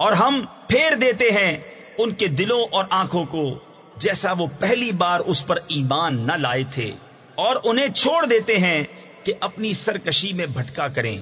اور ہم پھیر دیتے ہیں ان کے دلوں اور آنکھوں کو، جیسا وہ پہلی بار اس پر ایمان نہ لائے تھے۔ اور انہیں چھوڑ دیتے ہیں کہ اپنی سرکشی میں بھٹکا کریں۔